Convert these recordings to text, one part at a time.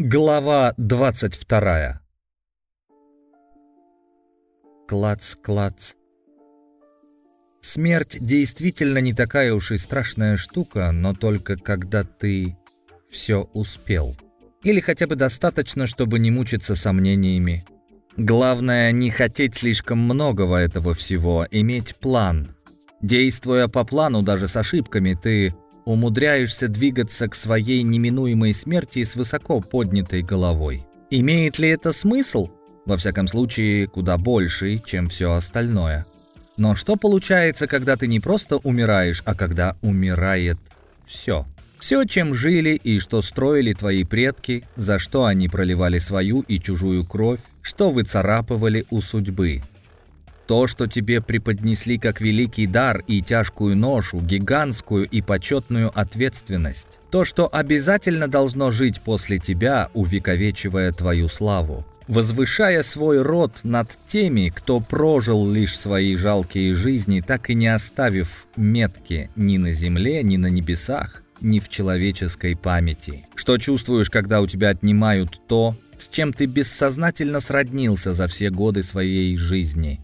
Глава 22 Клац-клац. Смерть действительно не такая уж и страшная штука, но только когда ты все успел. Или хотя бы достаточно, чтобы не мучиться сомнениями. Главное, не хотеть слишком многого этого всего, иметь план. Действуя по плану, даже с ошибками, ты умудряешься двигаться к своей неминуемой смерти с высоко поднятой головой. Имеет ли это смысл? Во всяком случае, куда больший, чем все остальное. Но что получается, когда ты не просто умираешь, а когда умирает все? Все, чем жили и что строили твои предки, за что они проливали свою и чужую кровь, что выцарапывали у судьбы – то, что тебе преподнесли как великий дар и тяжкую ношу, гигантскую и почетную ответственность. То, что обязательно должно жить после тебя, увековечивая твою славу. Возвышая свой род над теми, кто прожил лишь свои жалкие жизни, так и не оставив метки ни на земле, ни на небесах, ни в человеческой памяти. Что чувствуешь, когда у тебя отнимают то, с чем ты бессознательно сроднился за все годы своей жизни?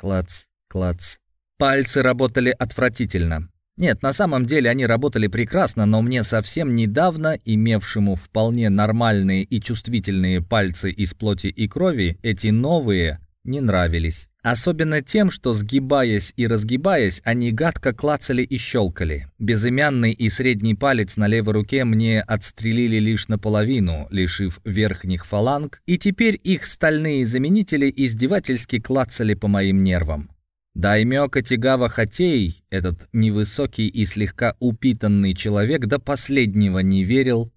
Клац, клац. Пальцы работали отвратительно. Нет, на самом деле они работали прекрасно, но мне совсем недавно, имевшему вполне нормальные и чувствительные пальцы из плоти и крови, эти новые не нравились. Особенно тем, что, сгибаясь и разгибаясь, они гадко клацали и щелкали. Безымянный и средний палец на левой руке мне отстрелили лишь наполовину, лишив верхних фаланг, и теперь их стальные заменители издевательски клацали по моим нервам. Даймё Катигава Хатей, этот невысокий и слегка упитанный человек, до последнего не верил,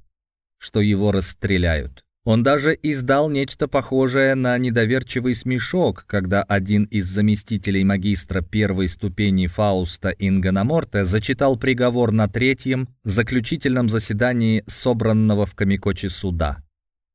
что его расстреляют. Он даже издал нечто похожее на недоверчивый смешок, когда один из заместителей магистра первой ступени Фауста Ингономорте зачитал приговор на третьем, заключительном заседании собранного в Камикочи суда.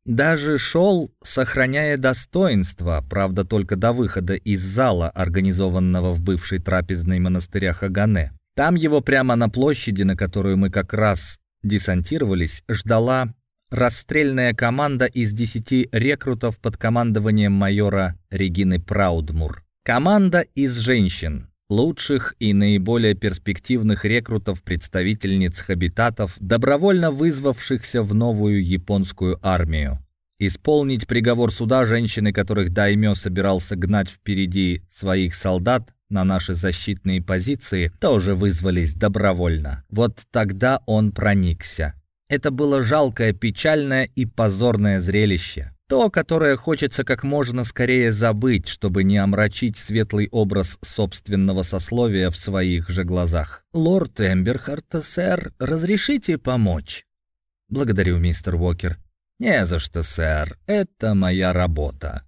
Даже шел, сохраняя достоинство, правда только до выхода из зала, организованного в бывшей трапезной монастыря Хагане. Там его прямо на площади, на которую мы как раз десантировались, ждала расстрельная команда из десяти рекрутов под командованием майора Регины Праудмур. Команда из женщин, лучших и наиболее перспективных рекрутов представительниц хабитатов, добровольно вызвавшихся в новую японскую армию. Исполнить приговор суда женщины, которых Даймё собирался гнать впереди своих солдат на наши защитные позиции, тоже вызвались добровольно. Вот тогда он проникся. Это было жалкое, печальное и позорное зрелище. То, которое хочется как можно скорее забыть, чтобы не омрачить светлый образ собственного сословия в своих же глазах. «Лорд Эмберхарт, сэр, разрешите помочь?» «Благодарю, мистер Уокер». «Не за что, сэр. Это моя работа».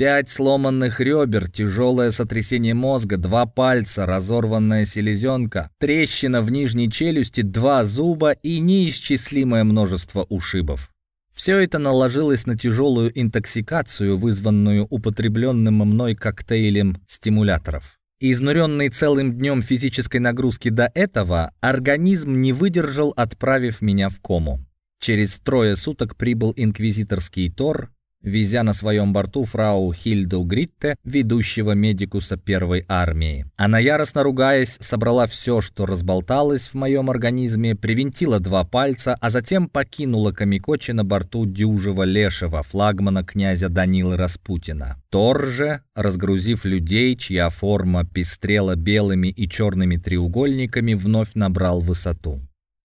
Пять сломанных ребер, тяжелое сотрясение мозга, два пальца, разорванная селезенка, трещина в нижней челюсти, два зуба и неисчислимое множество ушибов. Все это наложилось на тяжелую интоксикацию, вызванную употребленным мной коктейлем стимуляторов. Изнуренный целым днем физической нагрузки до этого, организм не выдержал, отправив меня в кому. Через трое суток прибыл инквизиторский Тор, везя на своем борту фрау Хильду Гритте, ведущего медикуса первой армии. Она, яростно ругаясь, собрала все, что разболталось в моем организме, привинтила два пальца, а затем покинула Камикочи на борту дюжего Лешего, флагмана князя Данилы Распутина. Тор же, разгрузив людей, чья форма пестрела белыми и черными треугольниками, вновь набрал высоту.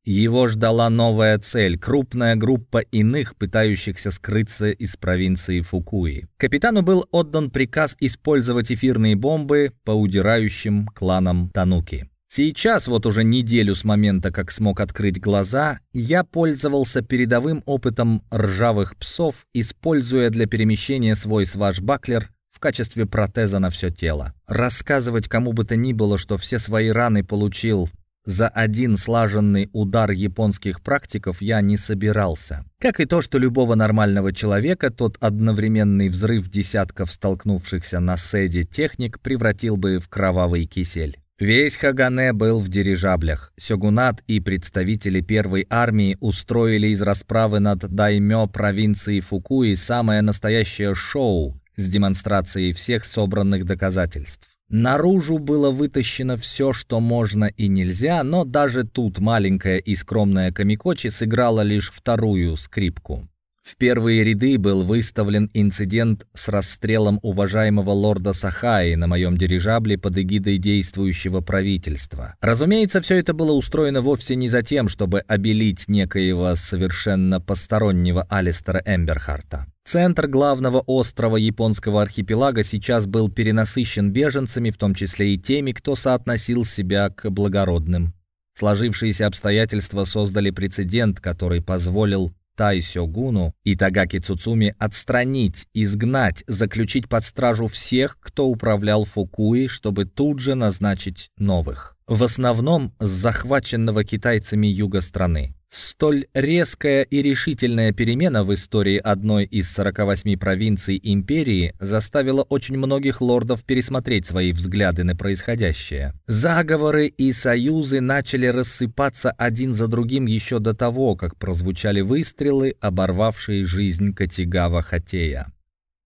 Его ждала новая цель — крупная группа иных, пытающихся скрыться из провинции Фукуи. Капитану был отдан приказ использовать эфирные бомбы по удирающим кланам Тануки. Сейчас, вот уже неделю с момента, как смог открыть глаза, я пользовался передовым опытом ржавых псов, используя для перемещения свой свашбаклер в качестве протеза на все тело. Рассказывать кому бы то ни было, что все свои раны получил за один слаженный удар японских практиков я не собирался. Как и то, что любого нормального человека тот одновременный взрыв десятков столкнувшихся на седе техник превратил бы в кровавый кисель. Весь Хагане был в дирижаблях. Сёгунат и представители первой армии устроили из расправы над даймё провинции Фукуи самое настоящее шоу с демонстрацией всех собранных доказательств. Наружу было вытащено все, что можно и нельзя, но даже тут маленькая и скромная Камикочи сыграла лишь вторую скрипку. В первые ряды был выставлен инцидент с расстрелом уважаемого лорда Сахаи на моем дирижабле под эгидой действующего правительства. Разумеется, все это было устроено вовсе не за тем, чтобы обелить некоего совершенно постороннего Алистера Эмберхарта. Центр главного острова японского архипелага сейчас был перенасыщен беженцами, в том числе и теми, кто соотносил себя к благородным. Сложившиеся обстоятельства создали прецедент, который позволил Тай Сёгуну и Тагаки Цуцуми отстранить, изгнать, заключить под стражу всех, кто управлял Фукуи, чтобы тут же назначить новых. В основном с захваченного китайцами юга страны. Столь резкая и решительная перемена в истории одной из 48 провинций империи заставила очень многих лордов пересмотреть свои взгляды на происходящее. Заговоры и союзы начали рассыпаться один за другим еще до того, как прозвучали выстрелы, оборвавшие жизнь Катигава Хатея.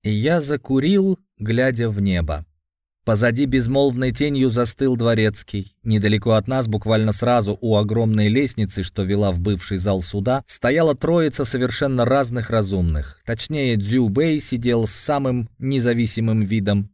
Я закурил, глядя в небо. Позади безмолвной тенью застыл дворецкий. Недалеко от нас, буквально сразу у огромной лестницы, что вела в бывший зал суда, стояла троица совершенно разных разумных. Точнее, Дзю Бэй сидел с самым независимым видом,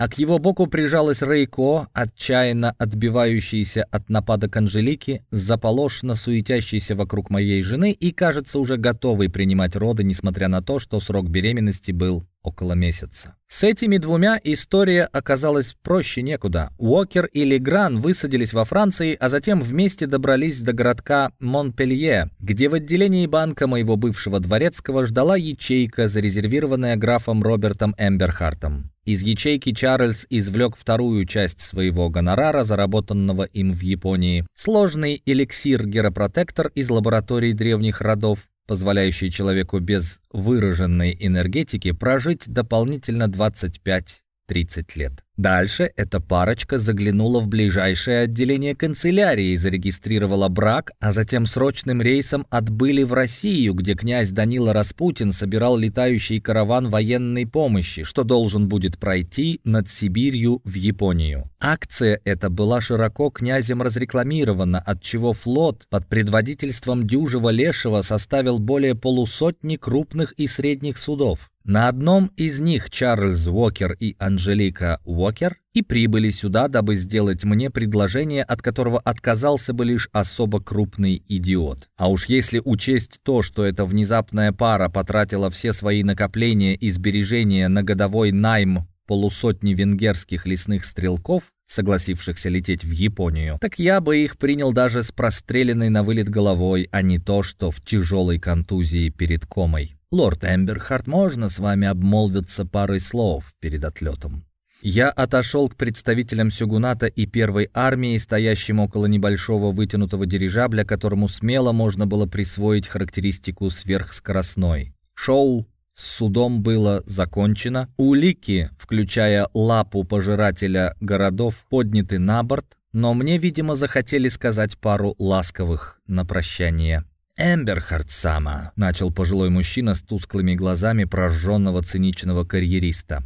а к его боку прижалась Рейко, отчаянно отбивающаяся от нападок Анжелики, заполошно суетящийся вокруг моей жены и, кажется, уже готовый принимать роды, несмотря на то, что срок беременности был около месяца. С этими двумя история оказалась проще некуда. Уокер и Легран высадились во Франции, а затем вместе добрались до городка Монпелье, где в отделении банка моего бывшего дворецкого ждала ячейка, зарезервированная графом Робертом Эмберхартом. Из ячейки Чарльз извлек вторую часть своего гонорара, заработанного им в Японии. Сложный эликсир-геропротектор из лабораторий древних родов, позволяющий человеку без выраженной энергетики прожить дополнительно 25 30 лет. Дальше эта парочка заглянула в ближайшее отделение канцелярии, зарегистрировала брак, а затем срочным рейсом отбыли в Россию, где князь Данила Распутин собирал летающий караван военной помощи, что должен будет пройти над Сибирью в Японию. Акция эта была широко князем разрекламирована, отчего флот под предводительством Дюжева Лешего составил более полусотни крупных и средних судов. На одном из них Чарльз Уокер и Анжелика Уокер и прибыли сюда, дабы сделать мне предложение, от которого отказался бы лишь особо крупный идиот. А уж если учесть то, что эта внезапная пара потратила все свои накопления и сбережения на годовой найм полусотни венгерских лесных стрелков, согласившихся лететь в Японию, так я бы их принял даже с простреленной на вылет головой, а не то, что в тяжелой контузии перед комой. «Лорд Эмберхарт, можно с вами обмолвиться парой слов перед отлетом?» Я отошел к представителям Сюгуната и первой армии, стоящим около небольшого вытянутого дирижабля, которому смело можно было присвоить характеристику сверхскоростной. Шоу с судом было закончено, улики, включая лапу пожирателя городов, подняты на борт, но мне, видимо, захотели сказать пару ласковых на прощание. «Эмберхард Сама», — начал пожилой мужчина с тусклыми глазами прожженного циничного карьериста.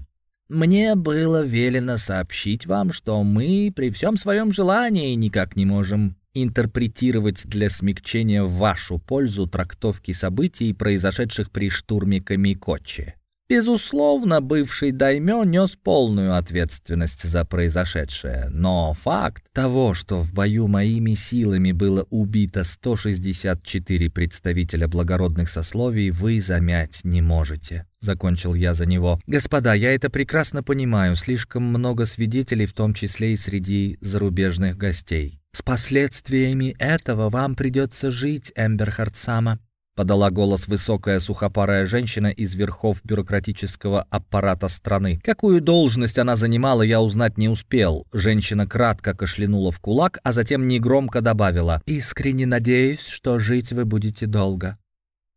«Мне было велено сообщить вам, что мы при всем своем желании никак не можем интерпретировать для смягчения в вашу пользу трактовки событий, произошедших при штурме Камикочи. Безусловно, бывший даймё нес полную ответственность за произошедшее, но факт того, что в бою моими силами было убито 164 представителя благородных сословий, вы замять не можете. Закончил я за него. Господа, я это прекрасно понимаю, слишком много свидетелей, в том числе и среди зарубежных гостей. С последствиями этого вам придется жить, Эмберхард Сама. Подала голос высокая сухопарая женщина из верхов бюрократического аппарата страны. Какую должность она занимала, я узнать не успел. Женщина кратко кашлянула в кулак, а затем негромко добавила. «Искренне надеюсь, что жить вы будете долго».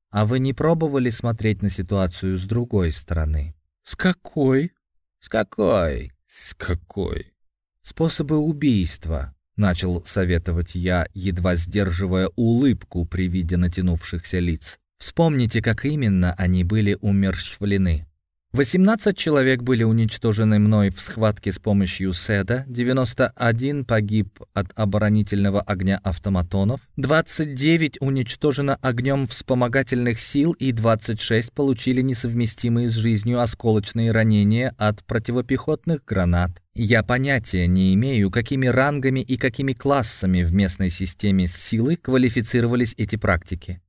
«А вы не пробовали смотреть на ситуацию с другой стороны?» «С какой?» «С какой?» «С какой?» Способы убийства, начал советовать я, едва сдерживая улыбку при виде натянувшихся лиц. Вспомните, как именно они были умерщвлены. 18 человек были уничтожены мной в схватке с помощью СЭДа, 91 погиб от оборонительного огня автоматонов, 29 уничтожено огнем вспомогательных сил и 26 получили несовместимые с жизнью осколочные ранения от противопехотных гранат. Я понятия не имею, какими рангами и какими классами в местной системе силы квалифицировались эти практики.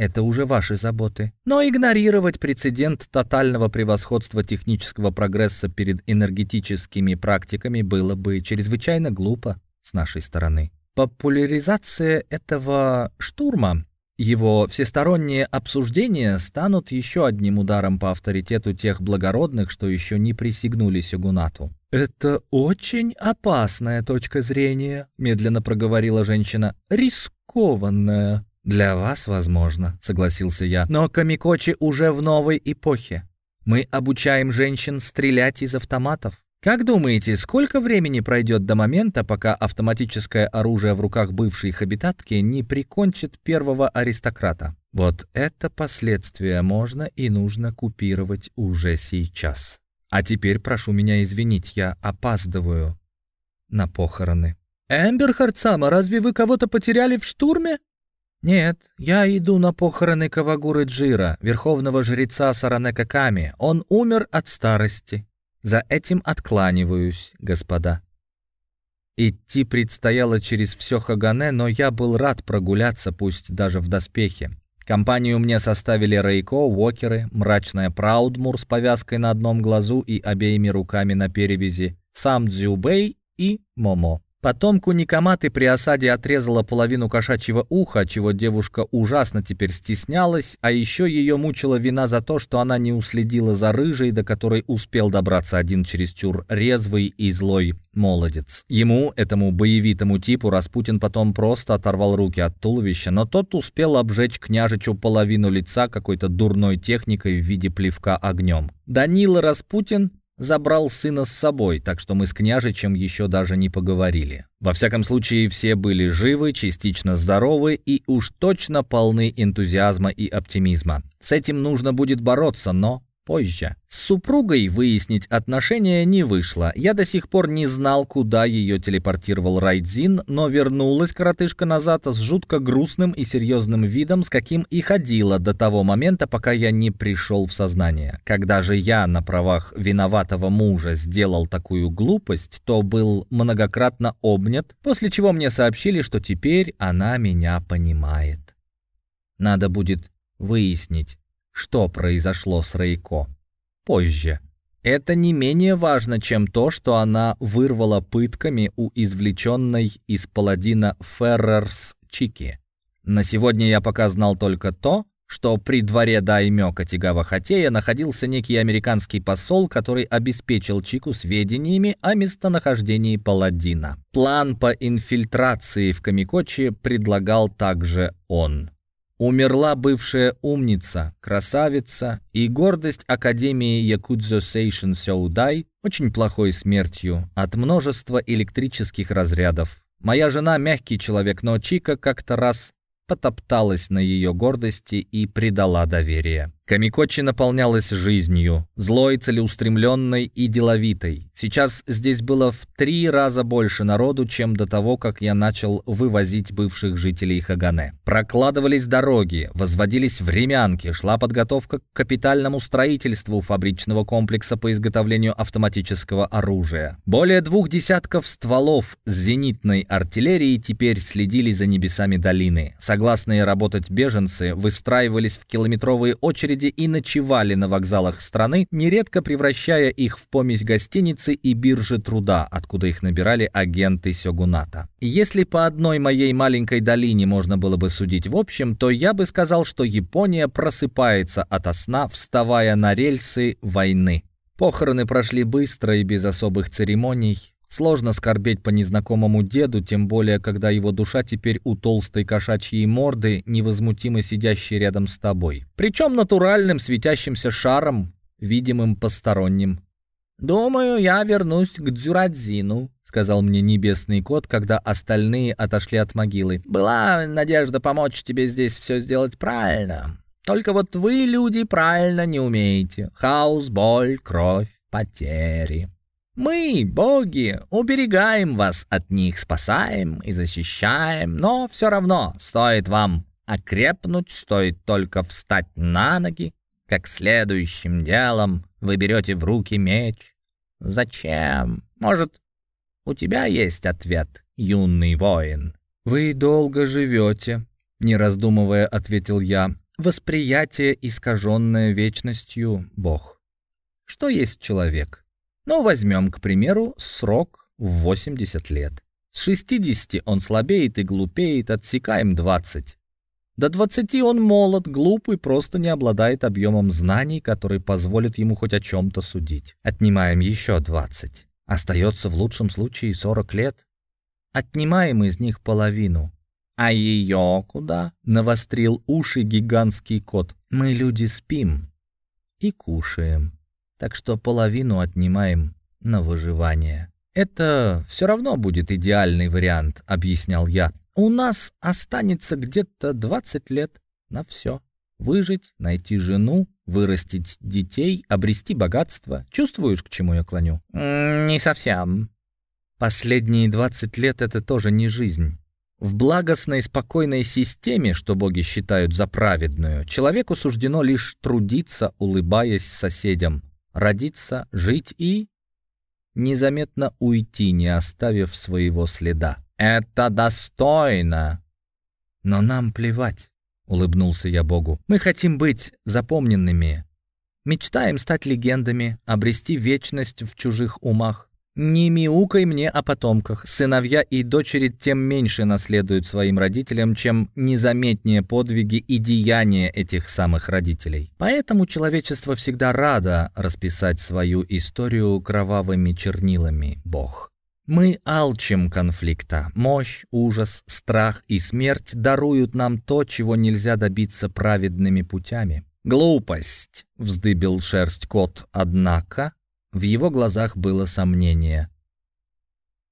Это уже ваши заботы. Но игнорировать прецедент тотального превосходства технического прогресса перед энергетическими практиками было бы чрезвычайно глупо с нашей стороны. Популяризация этого штурма, его всестороннее обсуждение станут еще одним ударом по авторитету тех благородных, что еще не присягнули Сёгунату. «Это очень опасная точка зрения», — медленно проговорила женщина. «Рискованная». «Для вас, возможно», — согласился я. «Но Камикочи уже в новой эпохе. Мы обучаем женщин стрелять из автоматов. Как думаете, сколько времени пройдет до момента, пока автоматическое оружие в руках бывшей хабитатки не прикончит первого аристократа? Вот это последствия можно и нужно купировать уже сейчас. А теперь прошу меня извинить, я опаздываю на похороны. «Эмберхард Сама, разве вы кого-то потеряли в штурме?» «Нет, я иду на похороны Кавагуры Джира, верховного жреца Саранека Ками. Он умер от старости. За этим откланиваюсь, господа». Идти предстояло через все Хагане, но я был рад прогуляться, пусть даже в доспехе. Компанию мне составили Рейко, Уокеры, мрачная Праудмур с повязкой на одном глазу и обеими руками на перевязи, сам Дзюбей и Момо. Потомку Нэкоматы при осаде отрезала половину кошачьего уха, чего девушка ужасно теперь стеснялась, а еще ее мучила вина за то, что она не уследила за рыжей, до которой успел добраться один чересчур резвый и злой молодец. Ему, этому боевитому типу, Распутин потом просто оторвал руки от туловища, но тот успел обжечь княжичу половину лица какой-то дурной техникой в виде плевка огнем. Данила Распутин забрал сына с собой, так что мы с княжичем еще даже не поговорили. Во всяком случае, все были живы, частично здоровы и уж точно полны энтузиазма и оптимизма. С этим нужно будет бороться, но позже. С супругой выяснить отношения не вышло. Я до сих пор не знал, куда ее телепортировал Райдзин, но вернулась коротышка назад с жутко грустным и серьезным видом, с каким и ходила до того момента, пока я не пришел в сознание. Когда же я на правах виноватого мужа сделал такую глупость, то был многократно обнят, после чего мне сообщили, что теперь она меня понимает. Надо будет выяснить, что произошло с Рейко. Позже. Это не менее важно, чем то, что она вырвала пытками у извлеченной из паладина Феррерс Чики. На сегодня я пока знал только то, что при дворе Даймё Катигава Хатея находился некий американский посол, который обеспечил Чику сведениями о местонахождении паладина. План по инфильтрации в Камикочи предлагал также он. Умерла бывшая умница, красавица и гордость Академии Якудзо Сейшин Сяудай очень плохой смертью от множества электрических разрядов. Моя жена мягкий человек, но Чика как-то раз потопталась на ее гордости и предала доверие. Камикочи наполнялась жизнью, злой, целеустремленной и деловитой. Сейчас здесь было в три раза больше народу, чем до того, как я начал вывозить бывших жителей Хагане. Прокладывались дороги, возводились времянки, шла подготовка к капитальному строительству фабричного комплекса по изготовлению автоматического оружия. Более двух десятков стволов с зенитной артиллерией теперь следили за небесами долины. Согласные работать беженцы выстраивались в километровые очереди очереди и ночевали на вокзалах страны, нередко превращая их в помесь гостиницы и биржи труда, откуда их набирали агенты Сёгуната. Если по одной моей маленькой долине можно было бы судить в общем, то я бы сказал, что Япония просыпается ото сна, вставая на рельсы войны. Похороны прошли быстро и без особых церемоний. Сложно скорбеть по незнакомому деду, тем более, когда его душа теперь у толстой кошачьей морды, невозмутимо сидящей рядом с тобой. Причем натуральным светящимся шаром, видимым посторонним «Думаю, я вернусь к Дзюрадзину», — сказал мне небесный кот, когда остальные отошли от могилы. «Была надежда помочь тебе здесь все сделать правильно. Только вот вы, люди, правильно не умеете. Хаос, боль, кровь, потери. Мы, боги, уберегаем вас от них, спасаем и защищаем, но все равно стоит вам окрепнуть, стоит только встать на ноги, как следующим делом вы берете в руки меч. Зачем? Может, у тебя есть ответ, юный воин? Вы долго живете, не раздумывая, ответил я. Восприятие, искаженное вечностью, Бог. Что есть человек? Ну, возьмем, к примеру, срок в 80 лет. С 60 он слабеет и глупеет, отсекаем 20. До 20 он молод, глупый, просто не обладает объемом знаний, который позволит ему хоть о чем-то судить. Отнимаем еще 20. Остается в лучшем случае 40 лет. Отнимаем из них половину. «А ее куда?» — навострил уши гигантский кот. «Мы, люди, спим и кушаем, так что половину отнимаем на выживание». «Это все равно будет идеальный вариант», — объяснял я. «У нас останется где-то 20 лет на все. Выжить, найти жену, вырастить детей, обрести богатство. Чувствуешь, к чему я клоню?» «Не совсем». «Последние 20 лет — это тоже не жизнь. В благостной, спокойной системе, что боги считают за праведную, человеку суждено лишь трудиться, улыбаясь соседям, родиться, жить и незаметно уйти, не оставив своего следа. «Это достойно!» «Но нам плевать», — улыбнулся я Богу. «Мы хотим быть запомненными, мечтаем стать легендами, обрести вечность в чужих умах. Не мяукай мне о потомках. Сыновья и дочери тем меньше наследуют своим родителям, чем незаметнее подвиги и деяния этих самых родителей. Поэтому человечество всегда радо расписать свою историю кровавыми чернилами, Бог. Мы алчим конфликта. Мощь, ужас, страх и смерть даруют нам то, чего нельзя добиться праведными путями. «Глупость!» — вздыбил шерсть кот, однако в его глазах было сомнение.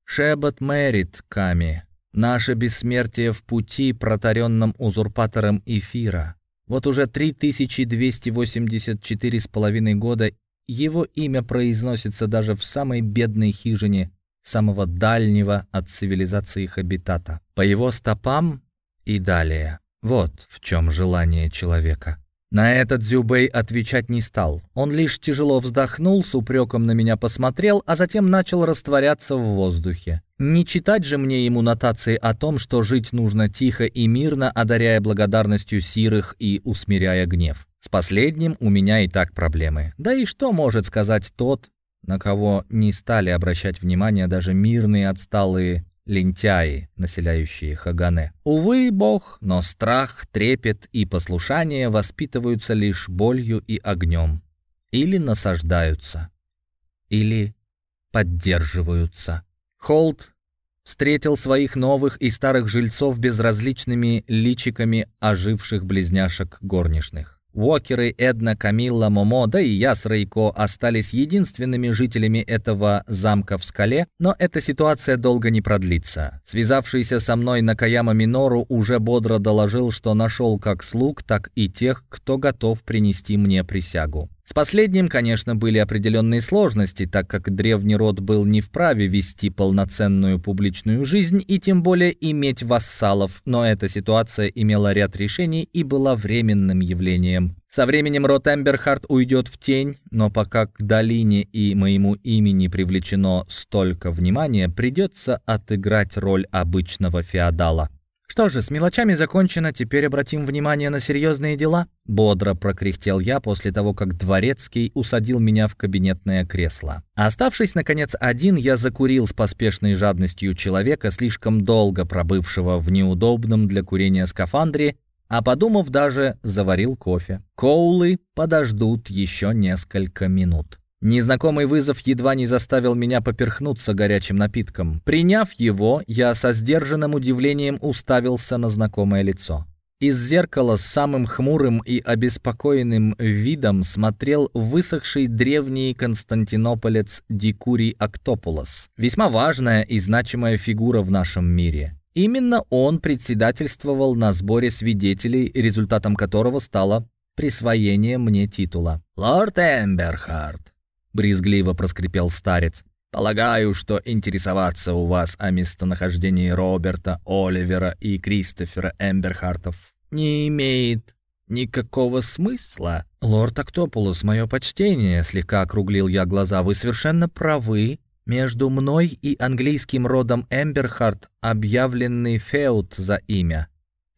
«Шебот мэрит, Ками. Наше бессмертие в пути, протаренном узурпатором эфира. Вот уже 3284 с половиной года его имя произносится даже в самой бедной хижине самого дальнего от цивилизации хабитата. По его стопам и далее. Вот в чем желание человека. На этот Зюбей отвечать не стал. Он лишь тяжело вздохнул, с упреком на меня посмотрел, а затем начал растворяться в воздухе. Не читать же мне ему нотации о том, что жить нужно тихо и мирно, одаряя благодарностью сирых и усмиряя гнев. С последним у меня и так проблемы. Да и что может сказать тот, на кого не стали обращать внимание даже мирные отсталые лентяи, населяющие Хагане. Увы, бог, но страх, трепет и послушание воспитываются лишь болью и огнем. Или насаждаются, или поддерживаются. Холд встретил своих новых и старых жильцов безразличными личиками оживших близняшек горничных. Уокеры, Эдна, Камилла, Момо, да и я с Рейко остались единственными жителями этого замка в скале, но эта ситуация долго не продлится. Связавшийся со мной Накаяма Минору уже бодро доложил, что нашел как слуг, так и тех, кто готов принести мне присягу. С последним, конечно, были определенные сложности, так как древний род был не вправе вести полноценную публичную жизнь и тем более иметь вассалов, но эта ситуация имела ряд решений и была временным явлением. Со временем род Эмберхарт уйдет в тень, но пока к долине и моему имени привлечено столько внимания, придется отыграть роль обычного феодала. «Что же, с мелочами закончено, теперь обратим внимание на серьезные дела?» Бодро прокряхтел я после того, как Дворецкий усадил меня в кабинетное кресло. Оставшись, наконец, один, я закурил с поспешной жадностью человека, слишком долго пробывшего в неудобном для курения скафандре, а подумав даже, заварил кофе. Коулы подождут еще несколько минут. Незнакомый вызов едва не заставил меня поперхнуться горячим напитком. Приняв его, я со сдержанным удивлением уставился на знакомое лицо. Из зеркала с самым хмурым и обеспокоенным видом смотрел высохший древний константинополец Дикурий Актопулос, весьма важная и значимая фигура в нашем мире. Именно он председательствовал на сборе свидетелей, результатом которого стало присвоение мне титула. «Лорд Эмберхард», — брезгливо проскрипел старец, Полагаю, что интересоваться у вас о местонахождении Роберта, Оливера и Кристофера Эмберхартов не имеет никакого смысла. Лорд Октопулус, мое почтение, слегка округлил я глаза, вы совершенно правы. Между мной и английским родом Эмберхарт объявленный феут за имя.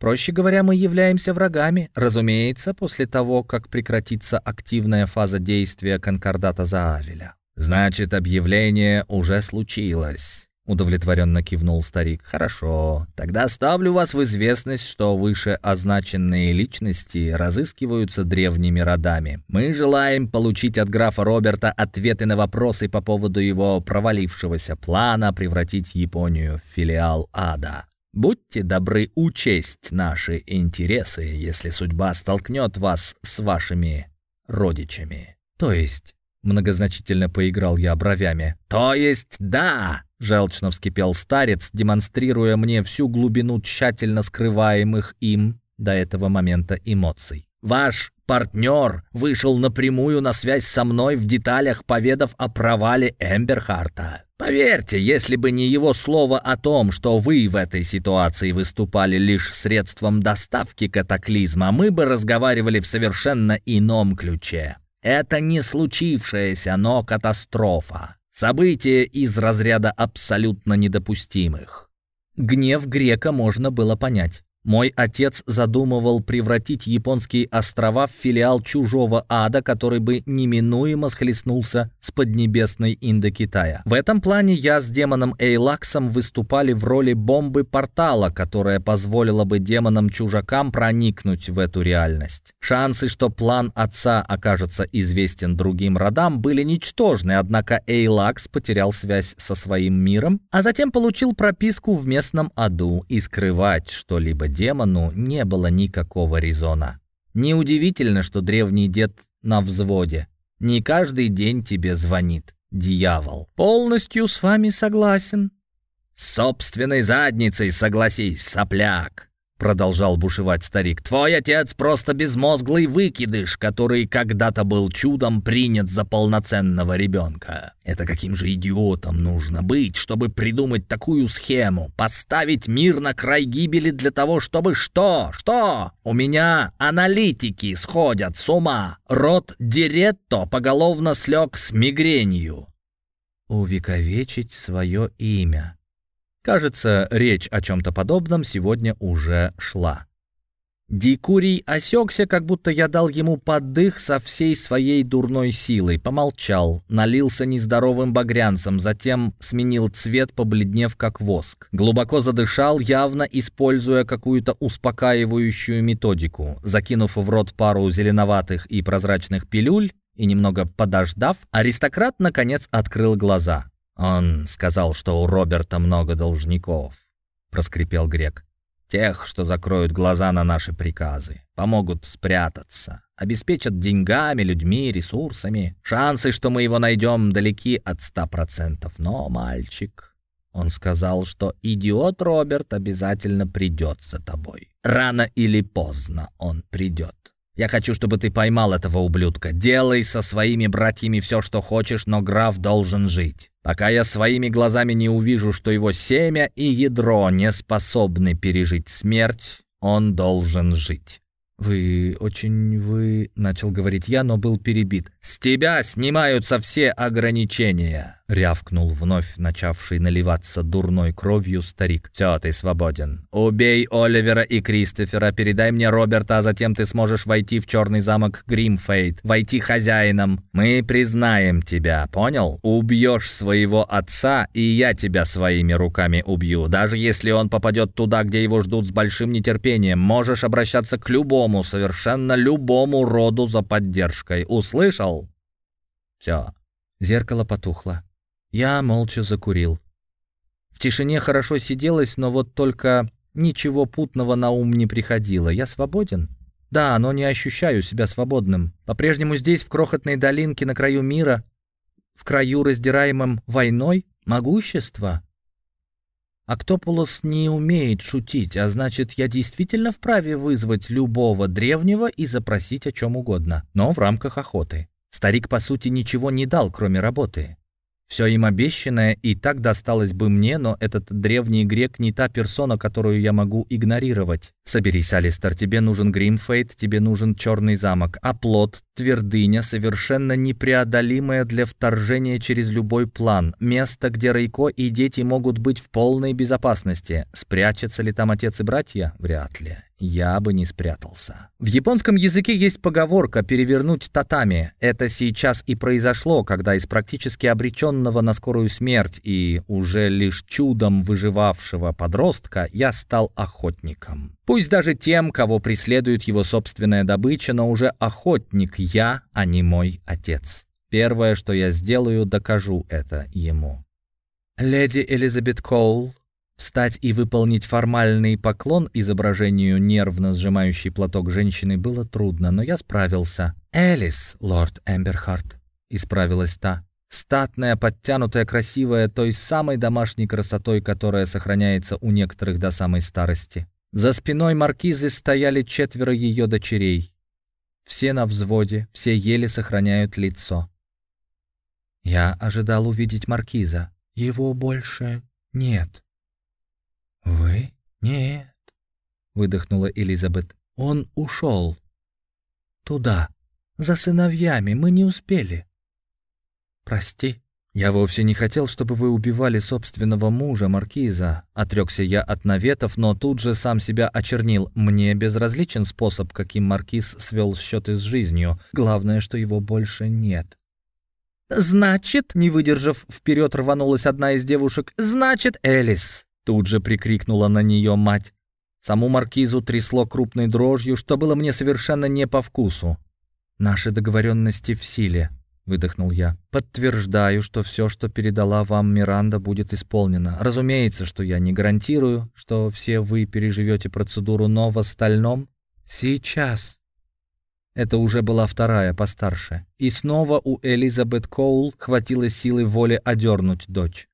Проще говоря, мы являемся врагами, разумеется, после того, как прекратится активная фаза действия конкордата Заавеля. «Значит, объявление уже случилось», — удовлетворенно кивнул старик. «Хорошо. Тогда ставлю вас в известность, что вышеозначенные личности разыскиваются древними родами. Мы желаем получить от графа Роберта ответы на вопросы по поводу его провалившегося плана превратить Японию в филиал ада». Будьте добры учесть наши интересы, если судьба столкнет вас с вашими родичами. То есть Многозначительно поиграл я бровями. «То есть да!» — желчно вскипел старец, демонстрируя мне всю глубину тщательно скрываемых им до этого момента эмоций. «Ваш партнер вышел напрямую на связь со мной в деталях, поведав о провале Эмберхарта. Поверьте, если бы не его слово о том, что вы в этой ситуации выступали лишь средством доставки катаклизма, мы бы разговаривали в совершенно ином ключе. Это не случившаяся, но катастрофа. Событие из разряда абсолютно недопустимых. Гнев грека можно было понять. Мой отец задумывал превратить японские острова в филиал чужого ада, который бы неминуемо схлестнулся с поднебесной Индокитая. В этом плане я с демоном Эйлаксом выступали в роли бомбы портала, которая позволила бы демонам-чужакам проникнуть в эту реальность. Шансы, что план отца окажется известен другим родам, были ничтожны, однако Эйлакс потерял связь со своим миром, а затем получил прописку в местном аду, и скрывать что-либо демону не было никакого резона. Неудивительно, что древний дед на взводе. Не каждый день тебе звонит дьявол. Полностью с вами согласен. С собственной задницей согласись, сопляк. Продолжал бушевать старик. «Твой отец просто безмозглый выкидыш, который когда-то был чудом принят за полноценного ребенка. Это каким же идиотом нужно быть, чтобы придумать такую схему? Поставить мир на край гибели для того, чтобы что? Что? У меня аналитики сходят с ума. Род Диретто поголовно слег с мигренью». «Увековечить свое имя», Кажется, речь о чем-то подобном сегодня уже шла. Дикурий осекся, как будто я дал ему поддых со всей своей дурной силой, помолчал, налился нездоровым багрянцем, затем сменил цвет, побледнев как воск. Глубоко задышал, явно используя какую-то успокаивающую методику. Закинув в рот пару зеленоватых и прозрачных пилюль и немного подождав, аристократ наконец открыл глаза. «Он сказал, что у Роберта много должников», — проскрипел Грек. «Тех, что закроют глаза на наши приказы, помогут спрятаться, обеспечат деньгами, людьми, ресурсами. Шансы, что мы его найдем, далеки от ста процентов. Но, мальчик, он сказал, что идиот Роберт обязательно придет за тобой. Рано или поздно он придет. Я хочу, чтобы ты поймал этого ублюдка. Делай со своими братьями все, что хочешь, но граф должен жить. Пока я своими глазами не увижу, что его семя и ядро не способны пережить смерть, он должен жить. «Вы очень... вы...» — начал говорить я, но был перебит. «С тебя снимаются все ограничения!» — рявкнул вновь начавший наливаться дурной кровью старик. «Все, ты свободен. Убей Оливера и Кристофера, передай мне Роберта, а затем ты сможешь войти в черный замок Гримфейт, войти хозяином. Мы признаем тебя, понял? Убьешь своего отца, и я тебя своими руками убью. Даже если он попадет туда, где его ждут с большим нетерпением, можешь обращаться к любому, совершенно любому роду за поддержкой. Услышал?» «Все». Зеркало потухло. Я молча закурил. В тишине хорошо сиделось, но вот только Ничего путного на ум не приходило. Я свободен? Да, но не ощущаю себя свободным. По-прежнему здесь, в крохотной долинке на краю мира, в краю, раздираемом войной, могущество. Актополос не умеет шутить, а значит, я действительно вправе вызвать любого древнего и запросить о чем угодно, но в рамках охоты. Старик, по сути, ничего не дал, кроме работы. Все им обещанное и так досталось бы мне, но этот древний грек не та персона, которую я могу игнорировать. Соберись, Алистер, тебе нужен Гримфейт, тебе нужен Черный замок, а плод, твердыня, совершенно непреодолимая для вторжения через любой план. Место, где Рейко и дети могут быть в полной безопасности. Спрячутся ли там отец и братья? Вряд ли я бы не спрятался. В японском языке есть поговорка «перевернуть татами». Это сейчас и произошло, когда из практически обреченного на скорую смерть и уже лишь чудом выживавшего подростка я стал охотником. Пусть даже тем, кого преследует его собственная добыча, но уже охотник я, а не мой отец. Первое, что я сделаю, докажу это ему. Леди Элизабет Коул Встать и выполнить формальный поклон изображению нервно сжимающей платок женщины было трудно, но я справился. «Элис, лорд Эмберхарт», — исправилась та. Статная, подтянутая, красивая, той самой домашней красотой, которая сохраняется у некоторых до самой старости. За спиной маркизы стояли четверо ее дочерей. Все на взводе, все еле сохраняют лицо. Я ожидал увидеть маркиза. Его больше нет. «Вы? Нет», — выдохнула Элизабет. «Он ушел. Туда. За сыновьями. Мы не успели». «Прости. Я вовсе не хотел, чтобы вы убивали собственного мужа, Маркиза». Отрекся я от наветов, но тут же сам себя очернил. Мне безразличен способ, каким Маркиз свел счеты с жизнью. Главное, что его больше нет. «Значит», — не выдержав, вперед рванулась одна из девушек, «значит, Элис, Тут же прикрикнула на нее мать. Саму маркизу трясло крупной дрожью, что было мне совершенно не по вкусу. «Наши договоренности в силе», — выдохнул я. «Подтверждаю, что все, что передала вам Миранда, будет исполнено. Разумеется, что я не гарантирую, что все вы переживете процедуру, но в остальном сейчас». Это уже была вторая, постарше. И снова у Элизабет Коул хватило силы воли одернуть дочь.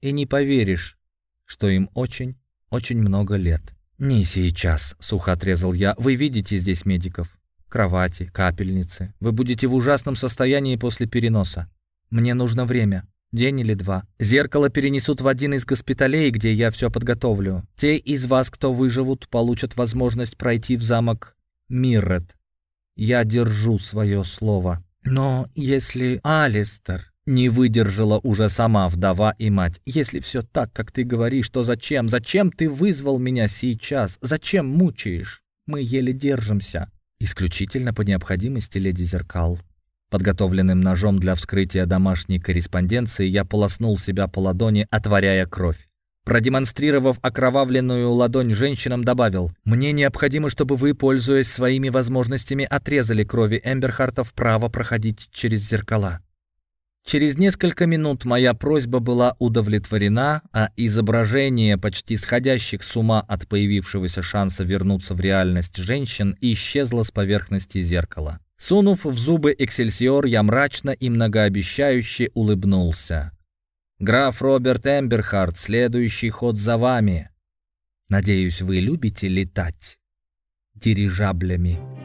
И не поверишь, что им очень, очень много лет. «Не сейчас», — сухо отрезал я. «Вы видите здесь медиков? Кровати, капельницы. Вы будете в ужасном состоянии после переноса. Мне нужно время. День или два. Зеркало перенесут в один из госпиталей, где я все подготовлю. Те из вас, кто выживут, получат возможность пройти в замок Миррет. Я держу свое слово. Но если Алистер не выдержала уже сама вдова и мать. «Если все так, как ты говоришь, то зачем? Зачем ты вызвал меня сейчас? Зачем мучаешь? Мы еле держимся». «Исключительно по необходимости, леди Зеркал». Подготовленным ножом для вскрытия домашней корреспонденции я полоснул себя по ладони, отворяя кровь. Продемонстрировав окровавленную ладонь женщинам, добавил, «Мне необходимо, чтобы вы, пользуясь своими возможностями, отрезали крови Эмберхартов право проходить через зеркала. Через несколько минут моя просьба была удовлетворена, а изображение почти сходящих с ума от появившегося шанса вернуться в реальность женщин исчезло с поверхности зеркала. Сунув в зубы эксельсиор, я мрачно и многообещающе улыбнулся. «Граф Роберт Эмберхард, следующий ход за вами. Надеюсь, вы любите летать дирижаблями».